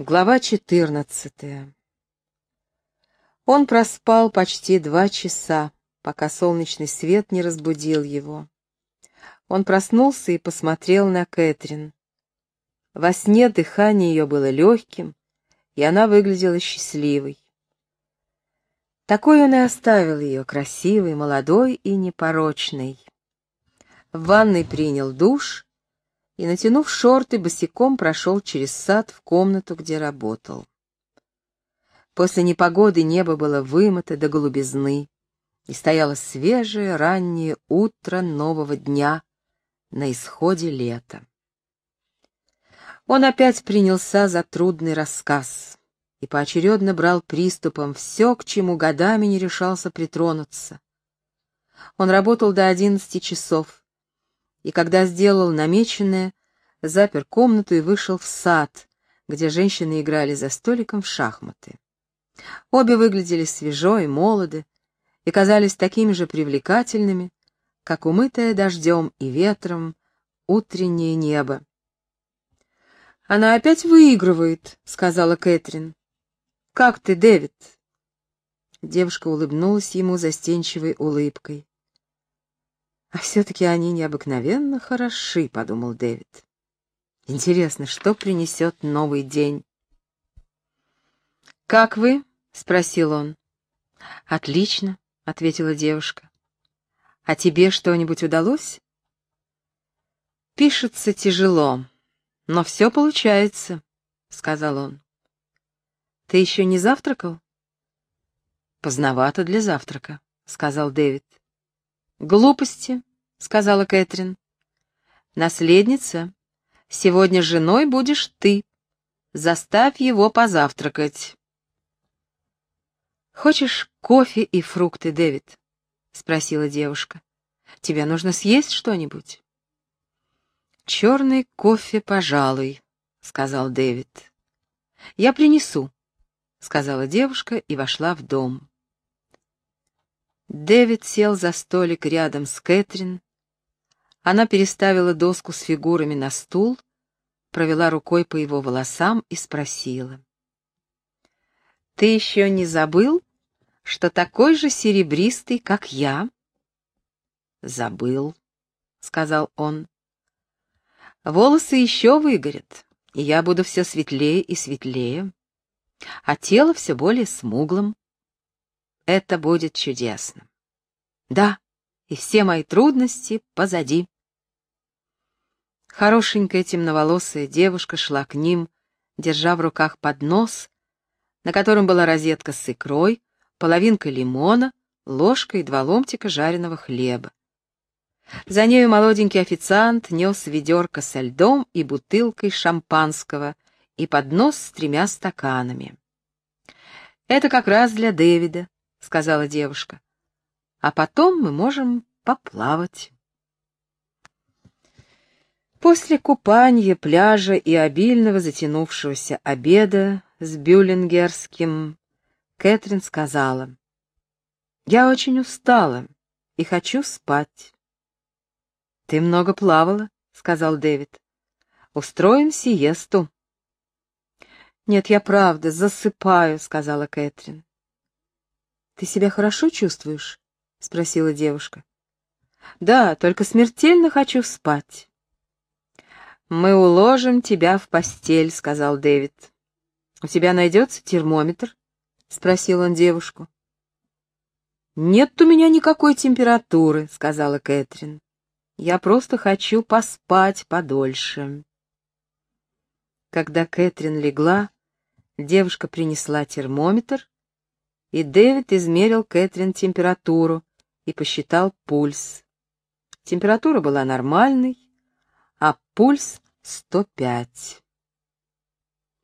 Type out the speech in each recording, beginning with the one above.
Глава четырнадцатая. Он проспал почти два часа, пока солнечный свет не разбудил его. Он проснулся и посмотрел на Кэтрин. Во сне дыхание ее было легким, и она выглядела счастливой. Такой он и оставил ее, красивой, молодой и непорочной. В ванной принял душ и, натянув шорты, босиком прошел через сад в комнату, где работал. После непогоды небо было вымыто до голубизны, и стояло свежее раннее утро нового дня на исходе лета. Он опять принялся за трудный рассказ и поочередно брал приступом все, к чему годами не решался притронуться. Он работал до одиннадцати часов, и когда сделал намеченное, запер комнату и вышел в сад, где женщины играли за столиком в шахматы. Обе выглядели свежо и молоды, и казались такими же привлекательными, как умытое дождем и ветром утреннее небо. «Она опять выигрывает», — сказала Кэтрин. «Как ты, Дэвид?» Девушка улыбнулась ему застенчивой улыбкой. «А все-таки они необыкновенно хороши», — подумал Дэвид. «Интересно, что принесет новый день?» «Как вы?» — спросил он. «Отлично», — ответила девушка. «А тебе что-нибудь удалось?» «Пишется тяжело, но все получается», — сказал он. «Ты еще не завтракал?» «Поздновато для завтрака», — сказал Дэвид. «Глупости», — сказала Кэтрин. «Наследница, сегодня женой будешь ты. Заставь его позавтракать». «Хочешь кофе и фрукты, Дэвид?» — спросила девушка. «Тебе нужно съесть что-нибудь?» «Черный кофе, пожалуй», — сказал Дэвид. «Я принесу», — сказала девушка и вошла в дом. Дэвид сел за столик рядом с Кэтрин. Она переставила доску с фигурами на стул, провела рукой по его волосам и спросила. «Ты еще не забыл, что такой же серебристый, как я?» «Забыл», — сказал он. «Волосы еще выгорят, и я буду все светлее и светлее, а тело все более смуглым. Это будет чудесно. Да, и все мои трудности позади. Хорошенькая темноволосая девушка шла к ним, держа в руках поднос, на котором была розетка с икрой, половинка лимона, ложка и два ломтика жареного хлеба. За нею молоденький официант нес ведерко со льдом и бутылкой шампанского и поднос с тремя стаканами. «Это как раз для Дэвида», — сказала девушка. «А потом мы можем поплавать». После купания, пляжа и обильного затянувшегося обеда с бюллингерским, Кэтрин сказала, «Я очень устала и хочу спать». «Ты много плавала», — сказал Дэвид. «Устроим сиесту». «Нет, я правда засыпаю», — сказала Кэтрин. «Ты себя хорошо чувствуешь?» — спросила девушка. «Да, только смертельно хочу спать». «Мы уложим тебя в постель», — сказал Дэвид. «У тебя найдется термометр?» — спросил он девушку. «Нет у меня никакой температуры», — сказала Кэтрин. «Я просто хочу поспать подольше». Когда Кэтрин легла, девушка принесла термометр и Дэвид измерил Кэтрин температуру и посчитал пульс. Температура была нормальной, а пульс — 105.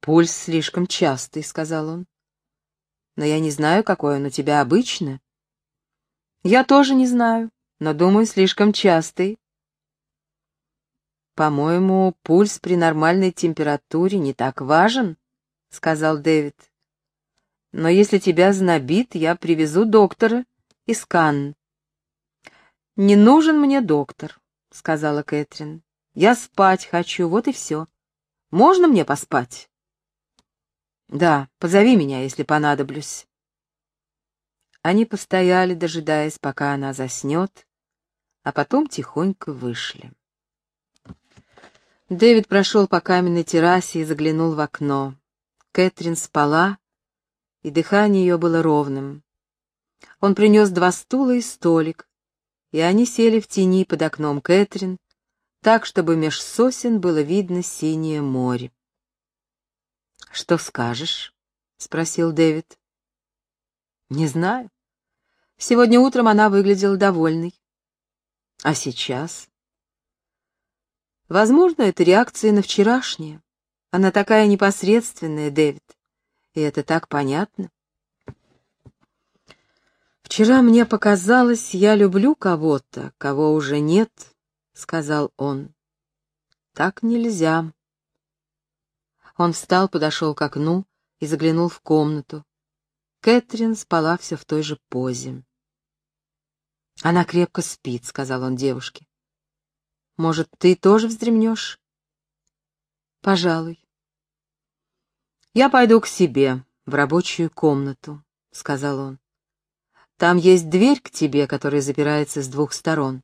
«Пульс слишком частый», — сказал он. «Но я не знаю, какой он у тебя обычно». «Я тоже не знаю, но, думаю, слишком частый». «По-моему, пульс при нормальной температуре не так важен», — сказал Дэвид. Но если тебя знобит, я привезу доктора из Канн. «Не нужен мне доктор», — сказала Кэтрин. «Я спать хочу, вот и все. Можно мне поспать?» Да, позови меня, если понадоблюсь. Они постояли, дожидаясь, пока она заснет, а потом тихонько вышли. Дэвид прошел по каменной террасе и заглянул в окно. Кэтрин спала, и дыхание ее было ровным. Он принес два стула и столик, и они сели в тени под окном Кэтрин, так, чтобы меж сосен было видно синее море. «Что скажешь?» — спросил Дэвид. «Не знаю. Сегодня утром она выглядела довольной. А сейчас?» «Возможно, это реакция на вчерашнее. Она такая непосредственная, Дэвид, и это так понятно. «Вчера мне показалось, я люблю кого-то, кого уже нет», — сказал он. «Так нельзя». Он встал, подошел к окну и заглянул в комнату. Кэтрин спала все в той же позе. «Она крепко спит», — сказал он девушке. «Может, ты тоже вздремнешь?» «Пожалуй». «Я пойду к себе, в рабочую комнату», — сказал он. Там есть дверь к тебе, которая запирается с двух сторон.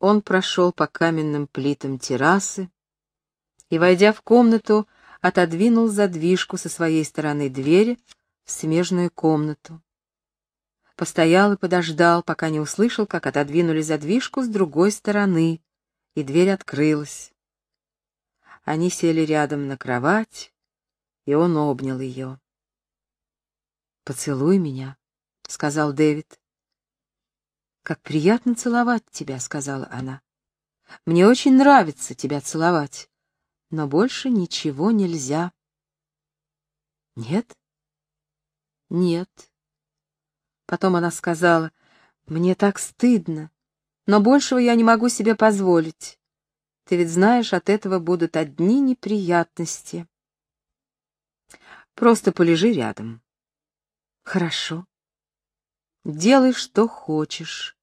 Он прошел по каменным плитам террасы и, войдя в комнату, отодвинул задвижку со своей стороны двери в смежную комнату. Постоял и подождал, пока не услышал, как отодвинули задвижку с другой стороны, и дверь открылась. Они сели рядом на кровать, и он обнял ее. «Поцелуй меня», — сказал Дэвид. «Как приятно целовать тебя», — сказала она. «Мне очень нравится тебя целовать, но больше ничего нельзя». «Нет?» «Нет». Потом она сказала, «Мне так стыдно, но большего я не могу себе позволить. Ты ведь знаешь, от этого будут одни неприятности. Просто полежи рядом». Хорошо. Делай, что хочешь.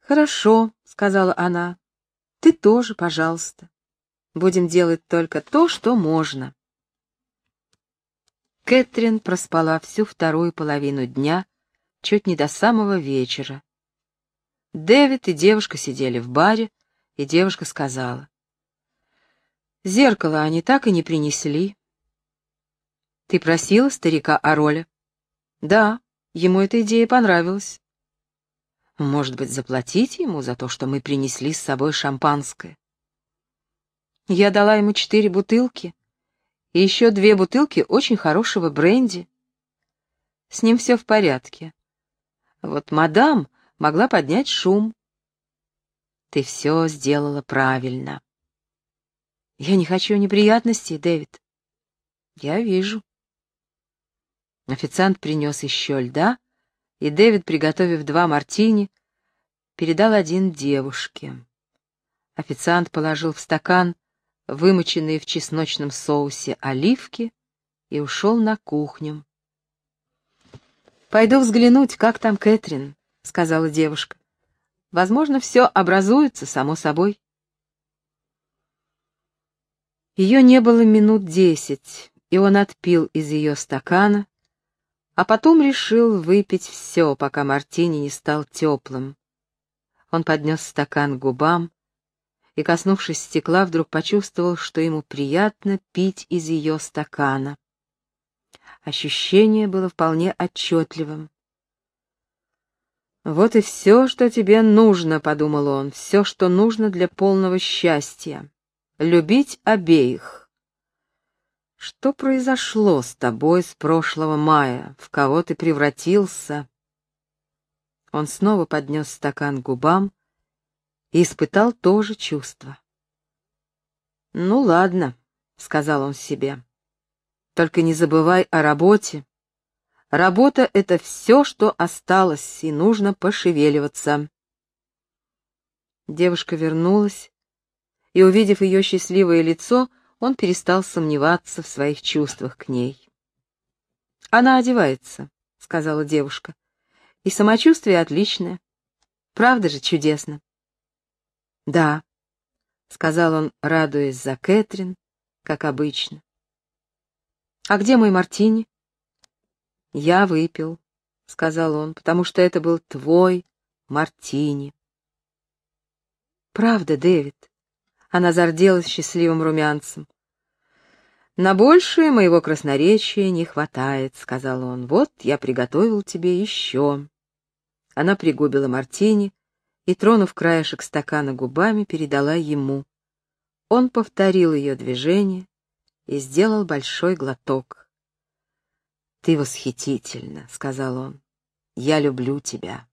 Хорошо, сказала она. Ты тоже, пожалуйста. Будем делать только то, что можно. Кэтрин проспала всю вторую половину дня, чуть не до самого вечера. Дэвид и девушка сидели в баре, и девушка сказала. «Зеркало они так и не принесли». «Ты просила старика о роли?» Да, ему эта идея понравилась. Может быть, заплатить ему за то, что мы принесли с собой шампанское? Я дала ему четыре бутылки и еще две бутылки очень хорошего бренди. С ним все в порядке. Вот мадам могла поднять шум. Ты все сделала правильно. Я не хочу неприятностей, Дэвид. Я вижу. Официант принес еще льда, и Дэвид, приготовив два мартини, передал один девушке. Официант положил в стакан вымоченные в чесночном соусе оливки и ушел на кухню. «Пойду взглянуть, как там Кэтрин», — сказала девушка. «Возможно, все образуется само собой». Ее не было минут десять, и он отпил из ее стакана, а потом решил выпить все, пока мартини не стал теплым. Он поднес стакан к губам и, коснувшись стекла, вдруг почувствовал, что ему приятно пить из ее стакана. Ощущение было вполне отчетливым. «Вот и все, что тебе нужно», — подумал он, — «все, что нужно для полного счастья. Любить обеих». Что произошло с тобой с прошлого мая? В кого ты превратился? Он снова поднес стакан к губам и испытал то же чувство. «Ну ладно», — сказал он себе, — «только не забывай о работе. Работа — это все, что осталось, и нужно пошевеливаться». Девушка вернулась, и, увидев ее счастливое лицо, — он перестал сомневаться в своих чувствах к ней. «Она одевается», — сказала девушка, — «и самочувствие отличное. Правда же чудесно?» «Да», — сказал он, радуясь за Кэтрин, как обычно. А где мой мартини? Я выпил, сказал он, потому что это был твой мартини. Правда, Дэвид. Она зарделась счастливым румянцем. «На большее моего красноречия не хватает», — сказал он. «Вот я приготовил тебе еще». Она пригубила мартини и, тронув краешек стакана губами, передала ему. Он повторил ее движение и сделал большой глоток. «Ты восхитительна», — сказал он. «Я люблю тебя».